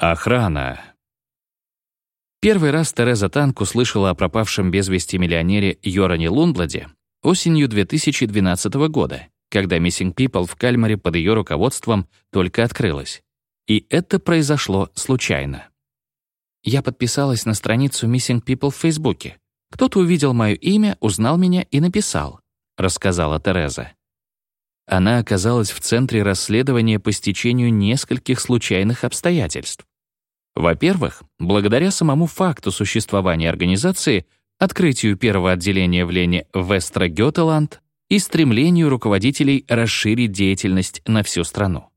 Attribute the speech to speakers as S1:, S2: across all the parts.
S1: Охрана. Первый раз Тереза Танк услышала о пропавшем без вести миллионере Йоране Лунбладе осенью 2012 года, когда Missing People в Кальмаре под ее руководством только открылась. И это произошло случайно. Я подписалась на страницу Missing People в Фейсбуке. Кто-то увидел мое имя, узнал меня и написал, рассказала Тереза. Она оказалась в центре расследования по стечению нескольких случайных обстоятельств. Во-первых, благодаря самому факту существования организации, открытию первого отделения в Лене Вестра Гётеланд и стремлению руководителей расширить деятельность на всю страну.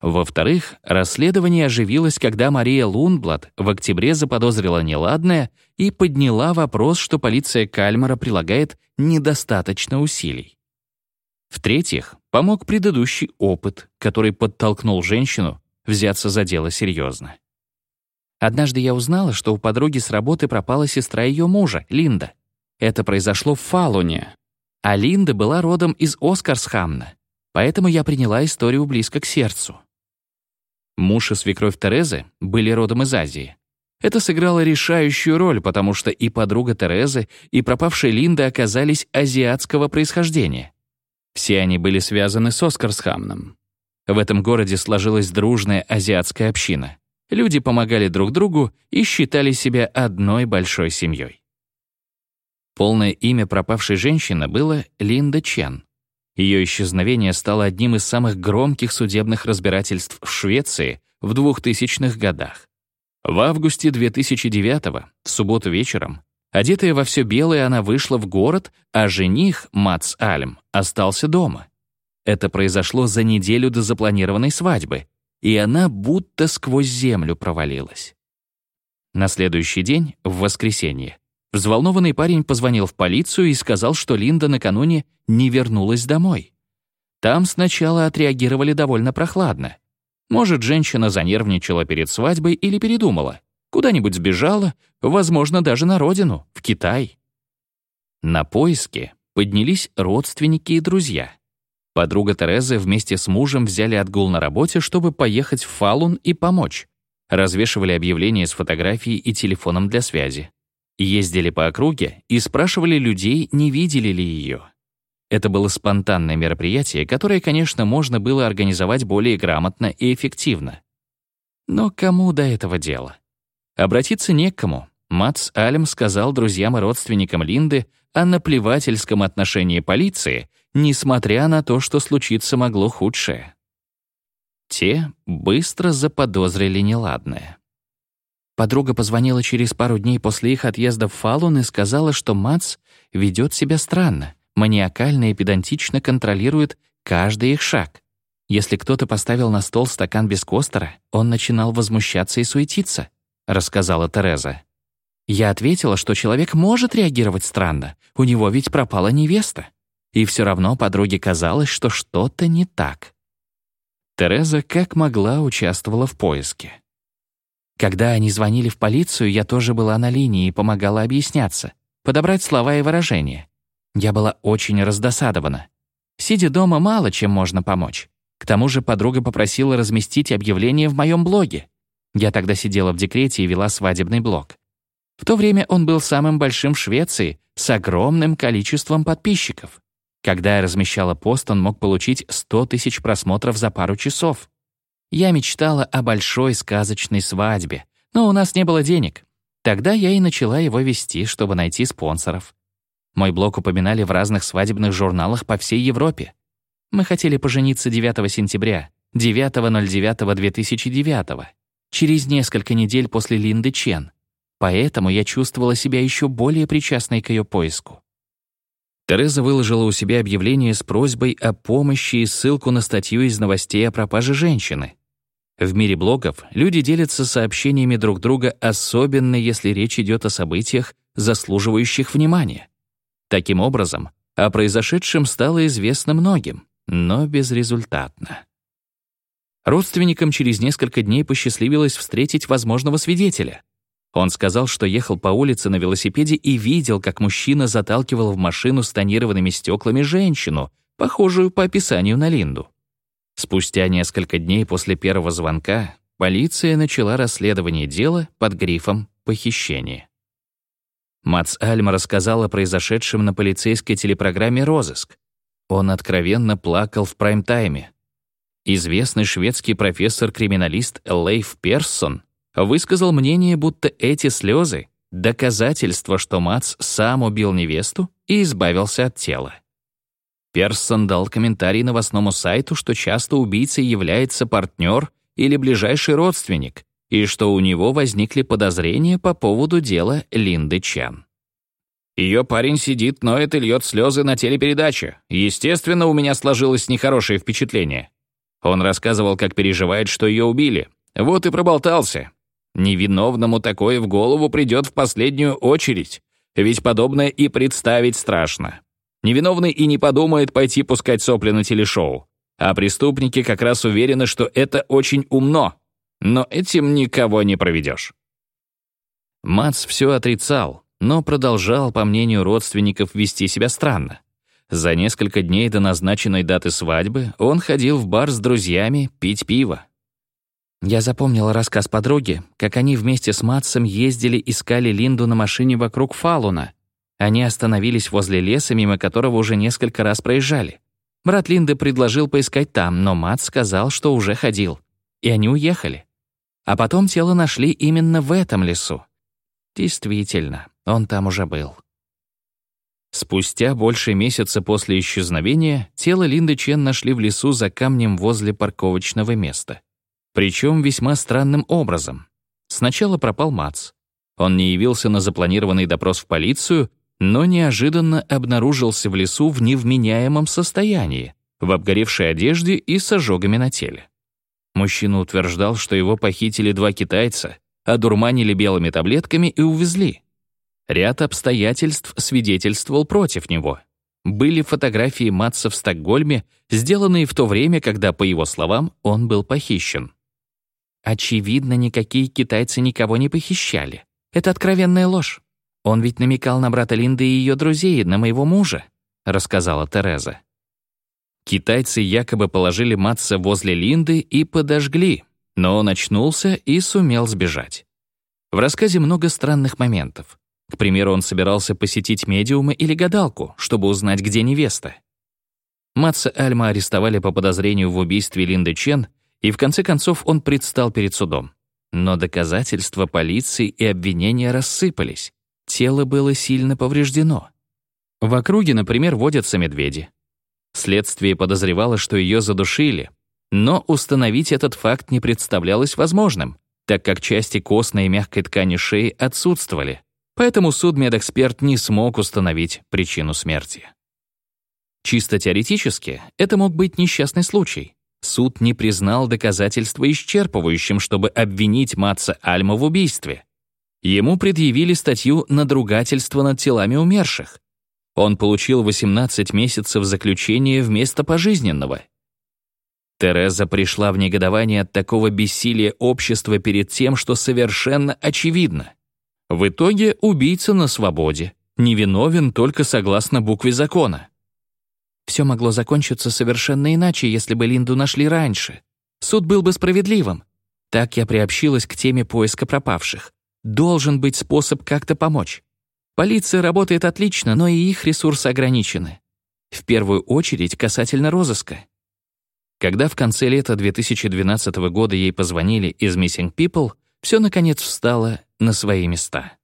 S1: Во-вторых, расследование оживилось, когда Мария Лунблад в октябре заподозрила неладное и подняла вопрос, что полиция Кальмара прилагает недостаточно усилий. В-третьих, помог предыдущий опыт, который подтолкнул женщину взяться за дело серьезно. Однажды я узнала, что у подруги с работы пропала сестра ее мужа, Линда. Это произошло в Фалуне. А Линда была родом из Оскарсхамна. Поэтому я приняла историю близко к сердцу. Муж и свекровь Терезы были родом из Азии. Это сыграло решающую роль, потому что и подруга Терезы, и пропавшая Линда оказались азиатского происхождения. Все они были связаны с Оскарсхамном. В этом городе сложилась дружная азиатская община. Люди помогали друг другу и считали себя одной большой семьей. Полное имя пропавшей женщины было Линда Чен. Ее исчезновение стало одним из самых громких судебных разбирательств в Швеции в 2000-х годах. В августе 2009 в субботу вечером, одетая во все белое, она вышла в город, а жених, Мац Альм, остался дома. Это произошло за неделю до запланированной свадьбы, и она будто сквозь землю провалилась. На следующий день, в воскресенье, взволнованный парень позвонил в полицию и сказал, что Линда накануне не вернулась домой. Там сначала отреагировали довольно прохладно. Может, женщина занервничала перед свадьбой или передумала. Куда-нибудь сбежала, возможно, даже на родину, в Китай. На поиски поднялись родственники и друзья. Подруга Терезы вместе с мужем взяли отгул на работе, чтобы поехать в Фалун и помочь. Развешивали объявления с фотографией и телефоном для связи. Ездили по округе и спрашивали людей, не видели ли ее. Это было спонтанное мероприятие, которое, конечно, можно было организовать более грамотно и эффективно. Но кому до этого дела? Обратиться не к кому. Мац Алем сказал друзьям и родственникам Линды о наплевательском отношении полиции — несмотря на то, что случиться могло худшее. Те быстро заподозрили неладное. Подруга позвонила через пару дней после их отъезда в Фалун и сказала, что Мац ведет себя странно, маниакально и педантично контролирует каждый их шаг. Если кто-то поставил на стол стакан без костера, он начинал возмущаться и суетиться, рассказала Тереза. Я ответила, что человек может реагировать странно, у него ведь пропала невеста. И все равно подруге казалось, что что-то не так. Тереза как могла участвовала в поиске. Когда они звонили в полицию, я тоже была на линии и помогала объясняться, подобрать слова и выражения. Я была очень раздосадована. Сидя дома, мало чем можно помочь. К тому же подруга попросила разместить объявление в моем блоге. Я тогда сидела в декрете и вела свадебный блог. В то время он был самым большим в Швеции, с огромным количеством подписчиков. Когда я размещала пост, он мог получить 100 тысяч просмотров за пару часов. Я мечтала о большой сказочной свадьбе, но у нас не было денег. Тогда я и начала его вести, чтобы найти спонсоров. Мой блог упоминали в разных свадебных журналах по всей Европе. Мы хотели пожениться 9 сентября, 9.09.2009, через несколько недель после Линды Чен. Поэтому я чувствовала себя еще более причастной к ее поиску. Тереза выложила у себя объявление с просьбой о помощи и ссылку на статью из новостей о пропаже женщины. В мире блогов люди делятся сообщениями друг друга, особенно если речь идет о событиях, заслуживающих внимания. Таким образом, о произошедшем стало известно многим, но безрезультатно. Родственникам через несколько дней посчастливилось встретить возможного свидетеля. Он сказал, что ехал по улице на велосипеде и видел, как мужчина заталкивал в машину с тонированными стеклами женщину, похожую по описанию на Линду. Спустя несколько дней после первого звонка полиция начала расследование дела под грифом «Похищение». Мац Альма рассказал о произошедшем на полицейской телепрограмме «Розыск». Он откровенно плакал в прайм-тайме. Известный шведский профессор-криминалист Лейф Персон высказал мнение, будто эти слезы — доказательство, что Мац сам убил невесту и избавился от тела. Персон дал комментарий новостному сайту, что часто убийцей является партнер или ближайший родственник, и что у него возникли подозрения по поводу дела Линды Чан. Ее парень сидит, ноет и льет слезы на телепередаче. Естественно, у меня сложилось нехорошее впечатление. Он рассказывал, как переживает, что ее убили. Вот и проболтался. Невиновному такое в голову придет в последнюю очередь. Ведь подобное и представить страшно. Невиновный и не подумает пойти пускать сопли на телешоу. А преступники как раз уверены, что это очень умно но этим никого не проведешь. Мац все отрицал, но продолжал, по мнению родственников, вести себя странно. За несколько дней до назначенной даты свадьбы он ходил в бар с друзьями пить пиво. Я запомнила рассказ подруги, как они вместе с Матсом ездили искали Линду на машине вокруг Фалуна. Они остановились возле леса, мимо которого уже несколько раз проезжали. Брат Линды предложил поискать там, но Матс сказал, что уже ходил. И они уехали. А потом тело нашли именно в этом лесу. Действительно, он там уже был. Спустя больше месяца после исчезновения тело Линды Чен нашли в лесу за камнем возле парковочного места. Причем весьма странным образом. Сначала пропал Мац. Он не явился на запланированный допрос в полицию, но неожиданно обнаружился в лесу в невменяемом состоянии, в обгоревшей одежде и с ожогами на теле. Мужчина утверждал, что его похитили два китайца, одурманили белыми таблетками и увезли. Ряд обстоятельств свидетельствовал против него. Были фотографии Матса в Стокгольме, сделанные в то время, когда, по его словам, он был похищен. Очевидно, никакие китайцы никого не похищали. Это откровенная ложь. Он ведь намекал на брата Линды и ее друзей, на моего мужа, рассказала Тереза. Китайцы якобы положили Матса возле Линды и подожгли, но он очнулся и сумел сбежать. В рассказе много странных моментов. К примеру, он собирался посетить медиума или гадалку, чтобы узнать, где невеста. Матса Альма арестовали по подозрению в убийстве Линды Чен, и в конце концов он предстал перед судом. Но доказательства полиции и обвинения рассыпались. Тело было сильно повреждено. В округе, например, водятся медведи. Следствие подозревало, что ее задушили, но установить этот факт не представлялось возможным, так как части костной и мягкой ткани шеи отсутствовали, поэтому судмедэксперт не смог установить причину смерти. Чисто теоретически, это мог быть несчастный случай. Суд не признал доказательства исчерпывающим, чтобы обвинить Матса Альма в убийстве. Ему предъявили статью «Надругательство над телами умерших», он получил 18 месяцев заключения вместо пожизненного. Тереза пришла в негодование от такого бессилия общества перед тем, что совершенно очевидно. В итоге убийца на свободе, невиновен только согласно букве закона. Все могло закончиться совершенно иначе, если бы Линду нашли раньше. Суд был бы справедливым. Так я приобщилась к теме поиска пропавших. Должен быть способ как-то помочь. Полиция работает отлично, но и их ресурсы ограничены. В первую очередь касательно розыска. Когда в конце лета 2012 года ей позвонили из Missing People, все наконец встало на свои места.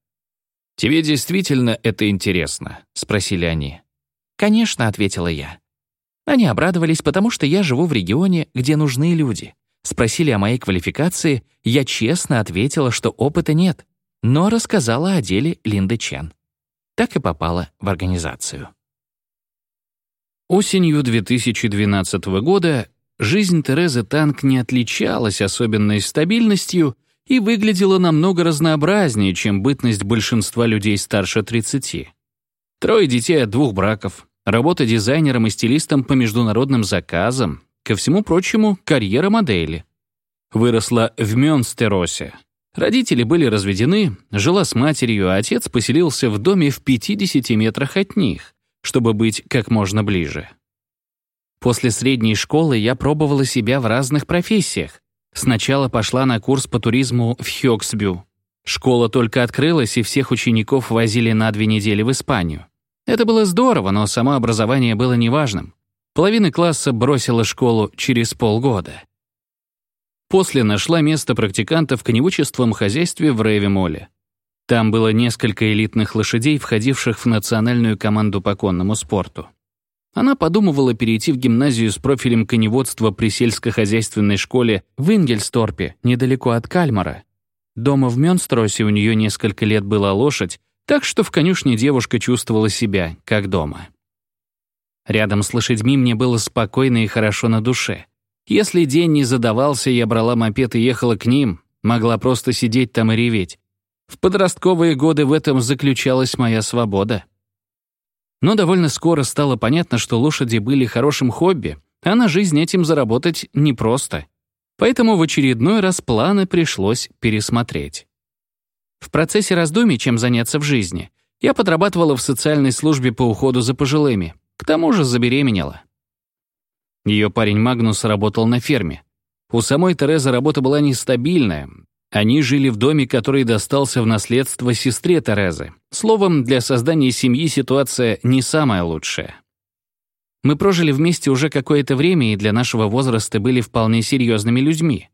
S1: «Тебе действительно это интересно?» — спросили они. «Конечно», — ответила я. Они обрадовались, потому что я живу в регионе, где нужны люди. Спросили о моей квалификации, я честно ответила, что опыта нет, но рассказала о деле Линды Чен так и попала в организацию. Осенью 2012 года жизнь Терезы Танк не отличалась особенной стабильностью и выглядела намного разнообразнее, чем бытность большинства людей старше 30. Трое детей от двух браков, работа дизайнером и стилистом по международным заказам, ко всему прочему, карьера модели. Выросла в Мёнстеросе, Родители были разведены, жила с матерью, а отец поселился в доме в 50 метрах от них, чтобы быть как можно ближе. После средней школы я пробовала себя в разных профессиях. Сначала пошла на курс по туризму в Хёксбю. Школа только открылась, и всех учеников возили на две недели в Испанию. Это было здорово, но само образование было неважным. Половина класса бросила школу через полгода. После нашла место практиканта в коневодчеством хозяйстве в Рейве-Моле. Там было несколько элитных лошадей, входивших в национальную команду по конному спорту. Она подумывала перейти в гимназию с профилем коневодства при сельскохозяйственной школе в Ингельсторпе, недалеко от Кальмара. Дома в Мёнстросе у нее несколько лет была лошадь, так что в конюшне девушка чувствовала себя, как дома. Рядом с лошадьми мне было спокойно и хорошо на душе. Если день не задавался, я брала мопед и ехала к ним, могла просто сидеть там и реветь. В подростковые годы в этом заключалась моя свобода. Но довольно скоро стало понятно, что лошади были хорошим хобби, а на жизнь этим заработать непросто. Поэтому в очередной раз планы пришлось пересмотреть. В процессе раздумий, чем заняться в жизни, я подрабатывала в социальной службе по уходу за пожилыми, к тому же забеременела. Ее парень Магнус работал на ферме. У самой Терезы работа была нестабильная. Они жили в доме, который достался в наследство сестре Терезы. Словом, для создания семьи ситуация не самая лучшая. Мы прожили вместе уже какое-то время и для нашего возраста были вполне серьезными людьми.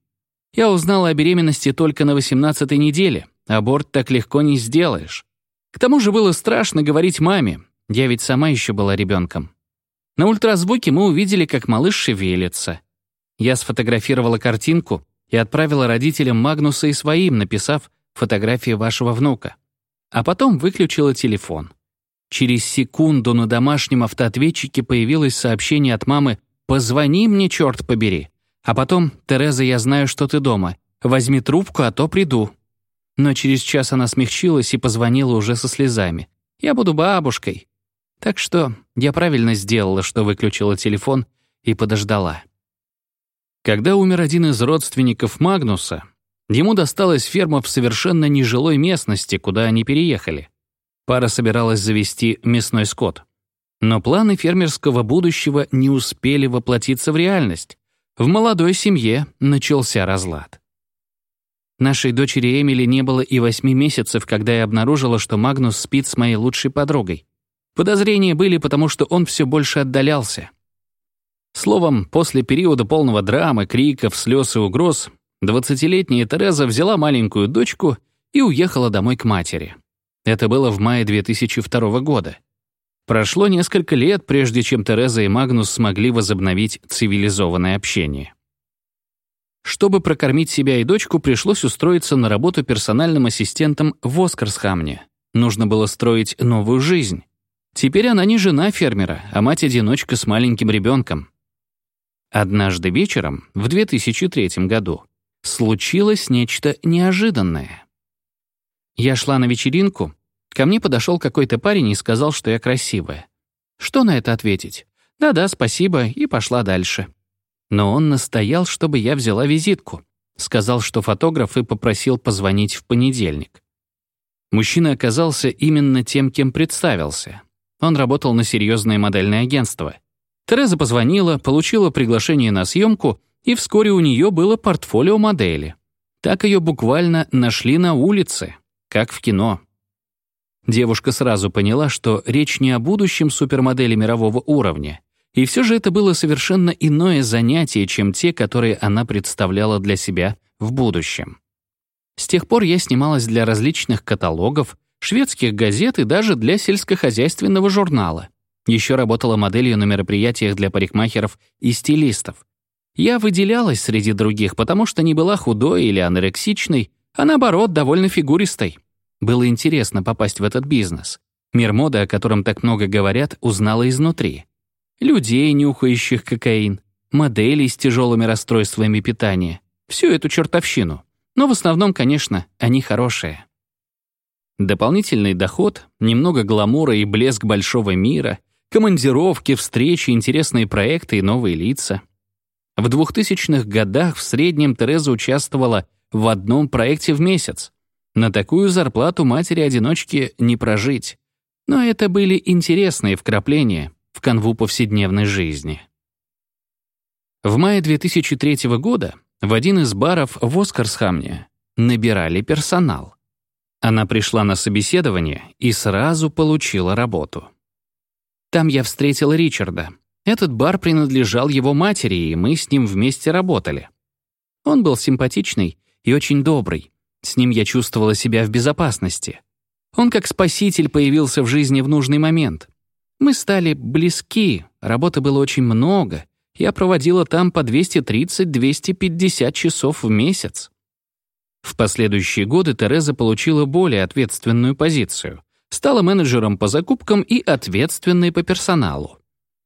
S1: Я узнала о беременности только на 18-й неделе. Аборт так легко не сделаешь. К тому же было страшно говорить маме, я ведь сама еще была ребенком. На ультразвуке мы увидели, как малыш шевелится. Я сфотографировала картинку и отправила родителям Магнуса и своим, написав «фотографии вашего внука». А потом выключила телефон. Через секунду на домашнем автоответчике появилось сообщение от мамы «Позвони мне, черт побери». А потом «Тереза, я знаю, что ты дома. Возьми трубку, а то приду». Но через час она смягчилась и позвонила уже со слезами. «Я буду бабушкой. Так что я правильно сделала, что выключила телефон и подождала. Когда умер один из родственников Магнуса, ему досталась ферма в совершенно нежилой местности, куда они переехали. Пара собиралась завести мясной скот. Но планы фермерского будущего не успели воплотиться в реальность. В молодой семье начался разлад. Нашей дочери Эмили не было и восьми месяцев, когда я обнаружила, что Магнус спит с моей лучшей подругой. Подозрения были, потому что он все больше отдалялся. Словом, после периода полного драмы, криков, слез и угроз, двадцатилетняя Тереза взяла маленькую дочку и уехала домой к матери. Это было в мае 2002 года. Прошло несколько лет, прежде чем Тереза и Магнус смогли возобновить цивилизованное общение. Чтобы прокормить себя и дочку, пришлось устроиться на работу персональным ассистентом в Оскарсхамне. Нужно было строить новую жизнь. Теперь она не жена фермера, а мать-одиночка с маленьким ребенком. Однажды вечером, в 2003 году, случилось нечто неожиданное. Я шла на вечеринку, ко мне подошел какой-то парень и сказал, что я красивая. Что на это ответить? Да-да, спасибо, и пошла дальше. Но он настоял, чтобы я взяла визитку. Сказал, что фотограф и попросил позвонить в понедельник. Мужчина оказался именно тем, кем представился. Он работал на серьезное модельное агентство. Тереза позвонила, получила приглашение на съемку, и вскоре у нее было портфолио модели. Так ее буквально нашли на улице, как в кино. Девушка сразу поняла, что речь не о будущем супермодели мирового уровня. И все же это было совершенно иное занятие, чем те, которые она представляла для себя в будущем. С тех пор я снималась для различных каталогов, шведских газет и даже для сельскохозяйственного журнала. Еще работала моделью на мероприятиях для парикмахеров и стилистов. Я выделялась среди других, потому что не была худой или анорексичной, а наоборот, довольно фигуристой. Было интересно попасть в этот бизнес. Мир моды, о котором так много говорят, узнала изнутри. Людей, нюхающих кокаин, моделей с тяжелыми расстройствами питания. Всю эту чертовщину. Но в основном, конечно, они хорошие. Дополнительный доход, немного гламура и блеск большого мира, командировки, встречи, интересные проекты и новые лица. В 2000-х годах в среднем Тереза участвовала в одном проекте в месяц. На такую зарплату матери-одиночки не прожить. Но это были интересные вкрапления канву повседневной жизни. В мае 2003 года в один из баров в Оскарсхамне набирали персонал. Она пришла на собеседование и сразу получила работу. Там я встретила Ричарда. Этот бар принадлежал его матери, и мы с ним вместе работали. Он был симпатичный и очень добрый. С ним я чувствовала себя в безопасности. Он как спаситель появился в жизни в нужный момент. Мы стали близки, работы было очень много. Я проводила там по 230-250 часов в месяц. В последующие годы Тереза получила более ответственную позицию. Стала менеджером по закупкам и ответственной по персоналу.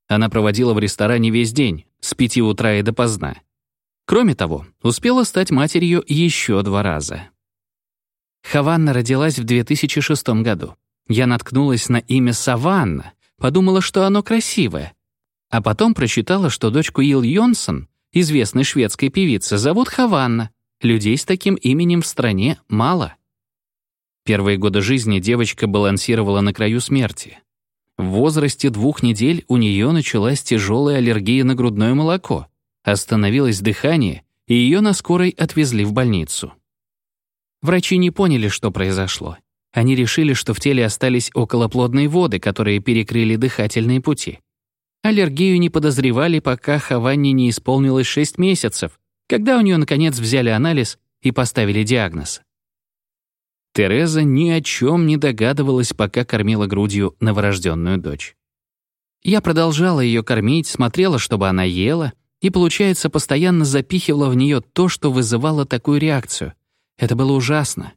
S1: Она проводила в ресторане весь день, с пяти утра и допоздна. Кроме того, успела стать матерью еще два раза. Хаванна родилась в 2006 году. Я наткнулась на имя Саванна, подумала, что оно красивое. А потом прочитала, что дочку Ил Йонсон, известной шведской певицы, зовут Хаванна. Людей с таким именем в стране мало. Первые годы жизни девочка балансировала на краю смерти. В возрасте двух недель у нее началась тяжелая аллергия на грудное молоко, остановилось дыхание, и ее на скорой отвезли в больницу. Врачи не поняли, что произошло. Они решили, что в теле остались околоплодные воды, которые перекрыли дыхательные пути. Аллергию не подозревали, пока Хаванне не исполнилось 6 месяцев, когда у нее, наконец, взяли анализ и поставили диагноз. Тереза ни о чем не догадывалась, пока кормила грудью новорожденную дочь. Я продолжала ее кормить, смотрела, чтобы она ела, и, получается, постоянно запихивала в нее то, что вызывало такую реакцию. Это было ужасно.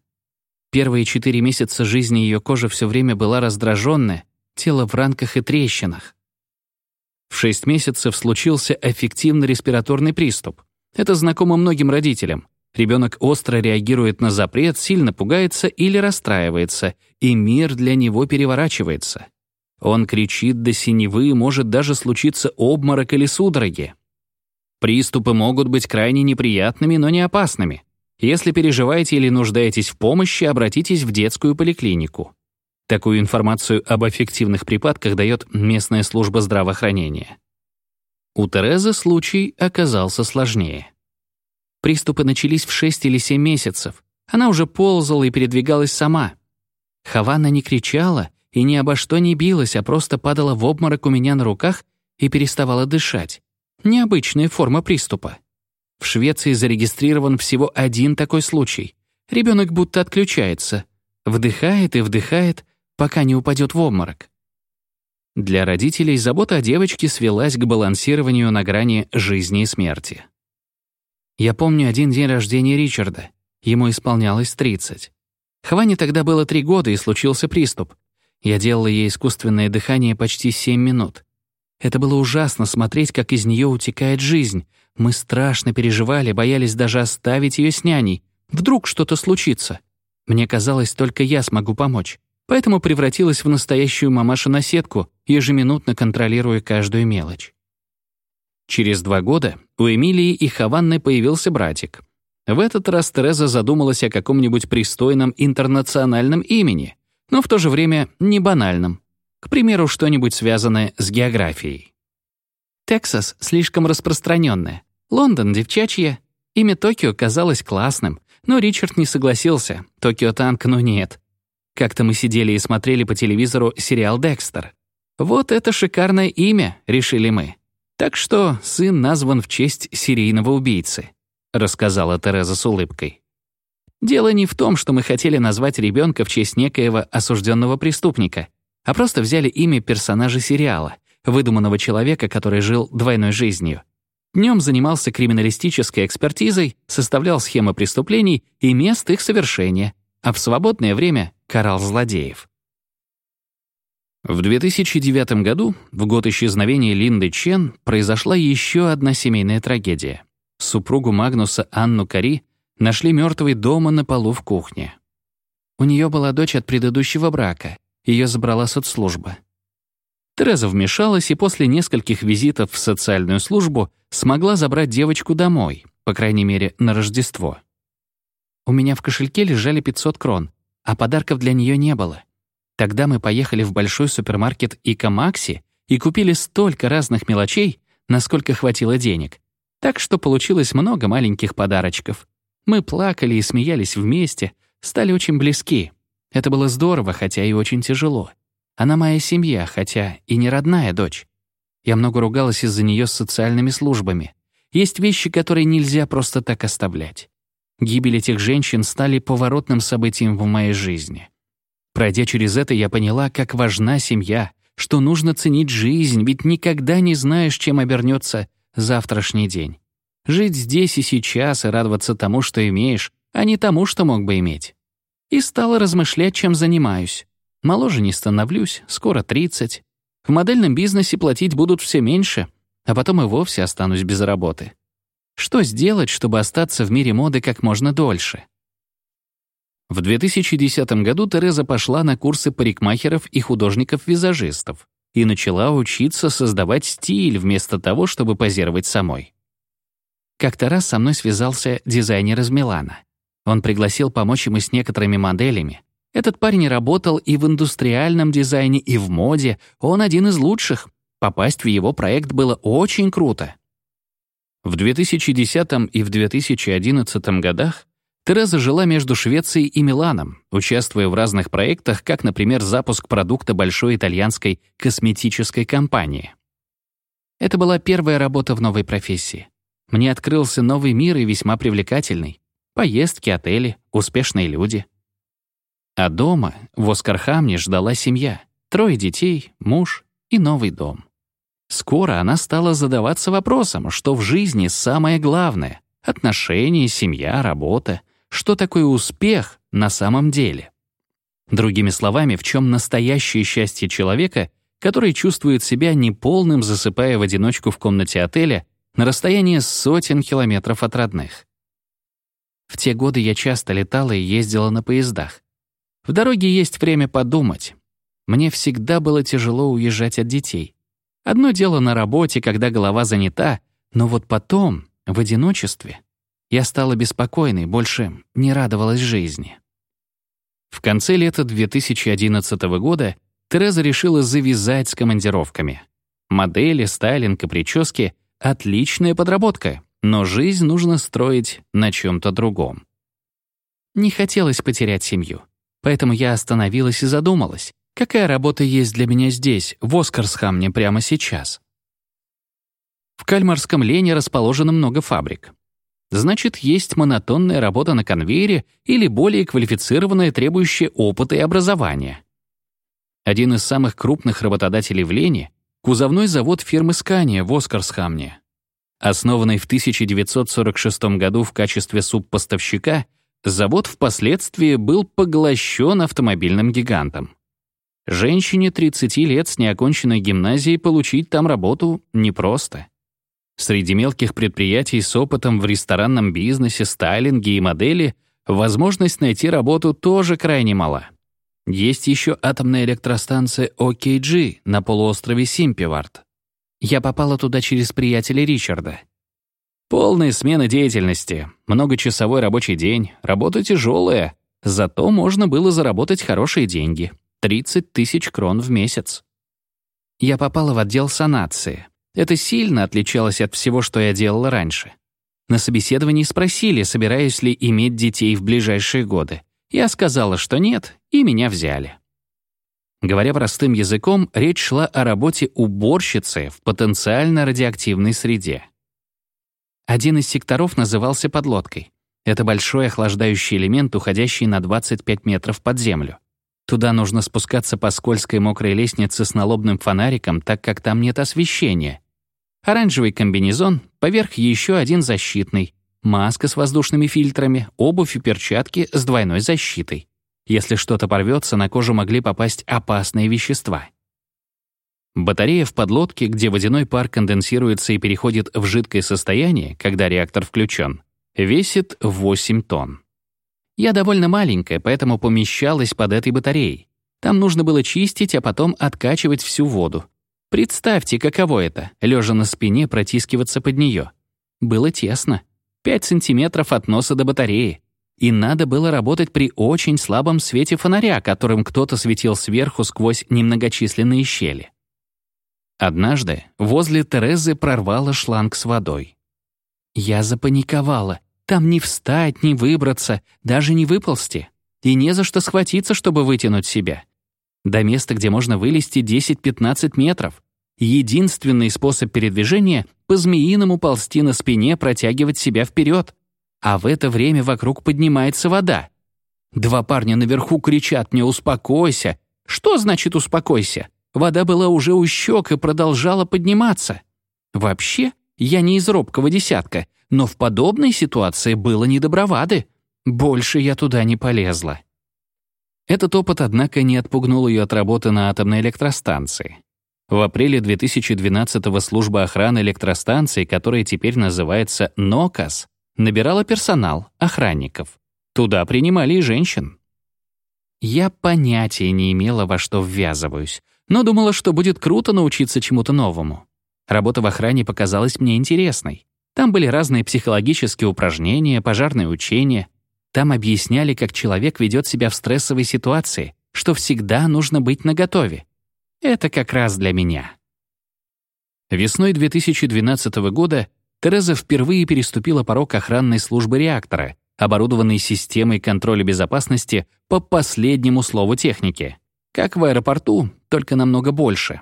S1: Первые четыре месяца жизни ее кожа все время была раздраженная, тело в ранках и трещинах. В шесть месяцев случился эффективный респираторный приступ. Это знакомо многим родителям. Ребенок остро реагирует на запрет, сильно пугается или расстраивается, и мир для него переворачивается. Он кричит до синевы, может даже случиться обморок или судороги. Приступы могут быть крайне неприятными, но не опасными. Если переживаете или нуждаетесь в помощи, обратитесь в детскую поликлинику. Такую информацию об эффективных припадках дает местная служба здравоохранения. У Терезы случай оказался сложнее. Приступы начались в 6 или 7 месяцев. Она уже ползала и передвигалась сама. Хавана не кричала и ни обо что не билась, а просто падала в обморок у меня на руках и переставала дышать. Необычная форма приступа. В Швеции зарегистрирован всего один такой случай. Ребенок будто отключается, вдыхает и вдыхает, пока не упадет в обморок. Для родителей забота о девочке свелась к балансированию на грани жизни и смерти. Я помню один день рождения Ричарда. Ему исполнялось 30. Хване тогда было три года, и случился приступ. Я делала ей искусственное дыхание почти 7 минут. Это было ужасно смотреть, как из нее утекает жизнь. Мы страшно переживали, боялись даже оставить ее с няней. Вдруг что-то случится. Мне казалось, только я смогу помочь поэтому превратилась в настоящую мамашу-наседку, ежеминутно контролируя каждую мелочь. Через два года у Эмилии и Хаванны появился братик. В этот раз Тереза задумалась о каком-нибудь пристойном интернациональном имени, но в то же время не банальном. К примеру, что-нибудь связанное с географией. Тексас слишком распространенное, Лондон — девчачье. Имя Токио казалось классным, но Ричард не согласился. Токио Танк, ну нет. Как-то мы сидели и смотрели по телевизору сериал «Декстер». Вот это шикарное имя, решили мы. Так что сын назван в честь серийного убийцы, рассказала Тереза с улыбкой. Дело не в том, что мы хотели назвать ребенка в честь некоего осужденного преступника, а просто взяли имя персонажа сериала, выдуманного человека, который жил двойной жизнью. Днем занимался криминалистической экспертизой, составлял схемы преступлений и мест их совершения, а в свободное время карал злодеев. В 2009 году, в год исчезновения Линды Чен, произошла еще одна семейная трагедия. Супругу Магнуса Анну Кари нашли мертвой дома на полу в кухне. У нее была дочь от предыдущего брака, ее забрала соцслужба. Тереза вмешалась и после нескольких визитов в социальную службу смогла забрать девочку домой, по крайней мере, на Рождество. У меня в кошельке лежали 500 крон, а подарков для нее не было. Тогда мы поехали в большой супермаркет Ика Макси и купили столько разных мелочей, насколько хватило денег. Так что получилось много маленьких подарочков. Мы плакали и смеялись вместе, стали очень близки. Это было здорово, хотя и очень тяжело. Она моя семья, хотя и не родная дочь. Я много ругалась из-за нее с социальными службами. Есть вещи, которые нельзя просто так оставлять. Гибель этих женщин стали поворотным событием в моей жизни. Пройдя через это, я поняла, как важна семья, что нужно ценить жизнь, ведь никогда не знаешь, чем обернется завтрашний день. Жить здесь и сейчас и радоваться тому, что имеешь, а не тому, что мог бы иметь. И стала размышлять, чем занимаюсь. Моложе не становлюсь, скоро 30. В модельном бизнесе платить будут все меньше, а потом и вовсе останусь без работы. Что сделать, чтобы остаться в мире моды как можно дольше? В 2010 году Тереза пошла на курсы парикмахеров и художников-визажистов и начала учиться создавать стиль вместо того, чтобы позировать самой. Как-то раз со мной связался дизайнер из Милана. Он пригласил помочь ему с некоторыми моделями. Этот парень работал и в индустриальном дизайне, и в моде. Он один из лучших. Попасть в его проект было очень круто. В 2010 и в 2011 годах Тереза жила между Швецией и Миланом, участвуя в разных проектах, как, например, запуск продукта большой итальянской косметической компании. Это была первая работа в новой профессии. Мне открылся новый мир и весьма привлекательный. Поездки, отели, успешные люди. А дома, в Оскархамне, ждала семья. Трое детей, муж и новый дом. Скоро она стала задаваться вопросом, что в жизни самое главное — отношения, семья, работа. Что такое успех на самом деле? Другими словами, в чем настоящее счастье человека, который чувствует себя неполным, засыпая в одиночку в комнате отеля на расстоянии сотен километров от родных. В те годы я часто летала и ездила на поездах. В дороге есть время подумать. Мне всегда было тяжело уезжать от детей. Одно дело на работе, когда голова занята, но вот потом, в одиночестве, я стала беспокойной, больше не радовалась жизни. В конце лета 2011 года Тереза решила завязать с командировками. Модели, стайлинг и прически Отличная подработка, но жизнь нужно строить на чем-то другом. Не хотелось потерять семью, поэтому я остановилась и задумалась, какая работа есть для меня здесь, в Оскарсхамне прямо сейчас. В Кальмарском Лене расположено много фабрик. Значит, есть монотонная работа на конвейере или более квалифицированная, требующая опыта и образования. Один из самых крупных работодателей в Лене Кузовной завод фирмы «Скания» в Оскарсхамне. Основанный в 1946 году в качестве субпоставщика, завод впоследствии был поглощен автомобильным гигантом. Женщине 30 лет с неоконченной гимназией получить там работу непросто. Среди мелких предприятий с опытом в ресторанном бизнесе, стайлинге и модели возможность найти работу тоже крайне мала. Есть еще атомная электростанция ОКГ на полуострове Симпивард. Я попала туда через приятеля Ричарда. Полная смена деятельности, многочасовой рабочий день, работа тяжелая, зато можно было заработать хорошие деньги — 30 тысяч крон в месяц. Я попала в отдел санации. Это сильно отличалось от всего, что я делала раньше. На собеседовании спросили, собираюсь ли иметь детей в ближайшие годы. Я сказала, что нет, и меня взяли. Говоря простым языком, речь шла о работе уборщицы в потенциально радиоактивной среде. Один из секторов назывался подлодкой. Это большой охлаждающий элемент, уходящий на 25 метров под землю. Туда нужно спускаться по скользкой мокрой лестнице с налобным фонариком, так как там нет освещения. Оранжевый комбинезон, поверх еще один защитный, маска с воздушными фильтрами, обувь и перчатки с двойной защитой. Если что-то порвется, на кожу могли попасть опасные вещества. Батарея в подлодке, где водяной пар конденсируется и переходит в жидкое состояние, когда реактор включен, весит 8 тонн. Я довольно маленькая, поэтому помещалась под этой батареей. Там нужно было чистить, а потом откачивать всю воду. Представьте, каково это — лежа на спине протискиваться под нее. Было тесно. 5 сантиметров от носа до батареи. И надо было работать при очень слабом свете фонаря, которым кто-то светил сверху сквозь немногочисленные щели. Однажды возле Терезы прорвало шланг с водой. Я запаниковала. Там не встать, не выбраться, даже не выползти. И не за что схватиться, чтобы вытянуть себя. До места, где можно вылезти 10-15 метров. Единственный способ передвижения — по-змеиному ползти на спине, протягивать себя вперед. А в это время вокруг поднимается вода. Два парня наверху кричат мне «Успокойся!». Что значит «успокойся»? Вода была уже у щек и продолжала подниматься. Вообще, я не из робкого десятка, но в подобной ситуации было не добровады. Больше я туда не полезла. Этот опыт, однако, не отпугнул ее от работы на атомной электростанции. В апреле 2012-го служба охраны электростанции, которая теперь называется НОКАС, набирала персонал, охранников. Туда принимали и женщин. Я понятия не имела, во что ввязываюсь, но думала, что будет круто научиться чему-то новому. Работа в охране показалась мне интересной. Там были разные психологические упражнения, пожарные учения. Там объясняли, как человек ведет себя в стрессовой ситуации, что всегда нужно быть наготове. Это как раз для меня. Весной 2012 года Тереза впервые переступила порог охранной службы реактора, оборудованной системой контроля безопасности по последнему слову техники. Как в аэропорту, только намного больше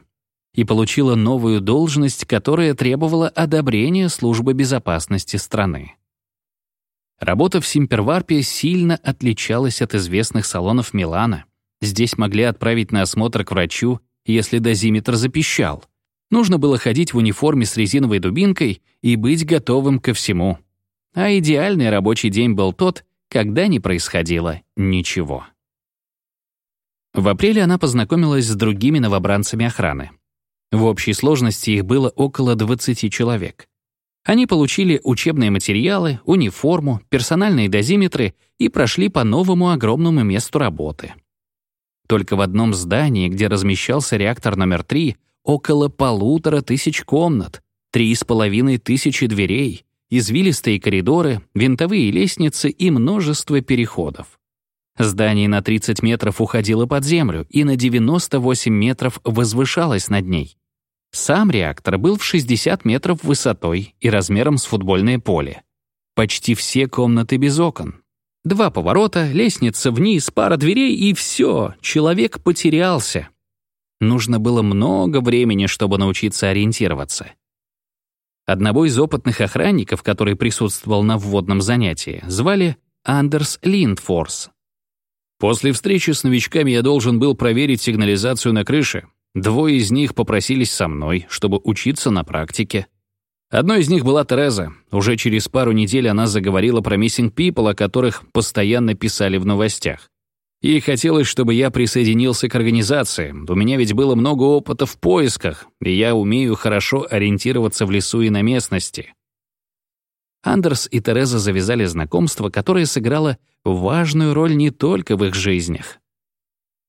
S1: и получила новую должность, которая требовала одобрения службы безопасности страны. Работа в Симперварпе сильно отличалась от известных салонов Милана. Здесь могли отправить на осмотр к врачу, если дозиметр запищал. Нужно было ходить в униформе с резиновой дубинкой и быть готовым ко всему. А идеальный рабочий день был тот, когда не происходило ничего. В апреле она познакомилась с другими новобранцами охраны. В общей сложности их было около 20 человек. Они получили учебные материалы, униформу, персональные дозиметры и прошли по новому огромному месту работы. Только в одном здании, где размещался реактор номер 3, около полутора тысяч комнат, три с половиной тысячи дверей, извилистые коридоры, винтовые лестницы и множество переходов. Здание на 30 метров уходило под землю и на 98 метров возвышалось над ней. Сам реактор был в 60 метров высотой и размером с футбольное поле. Почти все комнаты без окон. Два поворота, лестница вниз, пара дверей и все, человек потерялся. Нужно было много времени, чтобы научиться ориентироваться. Одного из опытных охранников, который присутствовал на вводном занятии, звали Андерс Линдфорс. После встречи с новичками я должен был проверить сигнализацию на крыше, Двое из них попросились со мной, чтобы учиться на практике. Одной из них была Тереза. Уже через пару недель она заговорила про missing people, о которых постоянно писали в новостях. Ей хотелось, чтобы я присоединился к организации. У меня ведь было много опыта в поисках, и я умею хорошо ориентироваться в лесу и на местности. Андерс и Тереза завязали знакомство, которое сыграло важную роль не только в их жизнях.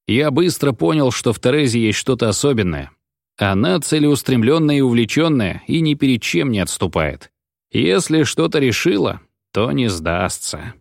S1: Я быстро понял, что в Терезе есть что-то особенное. Она целеустремленная и увлеченная, и ни перед чем не отступает. Если что-то решила, то не сдастся.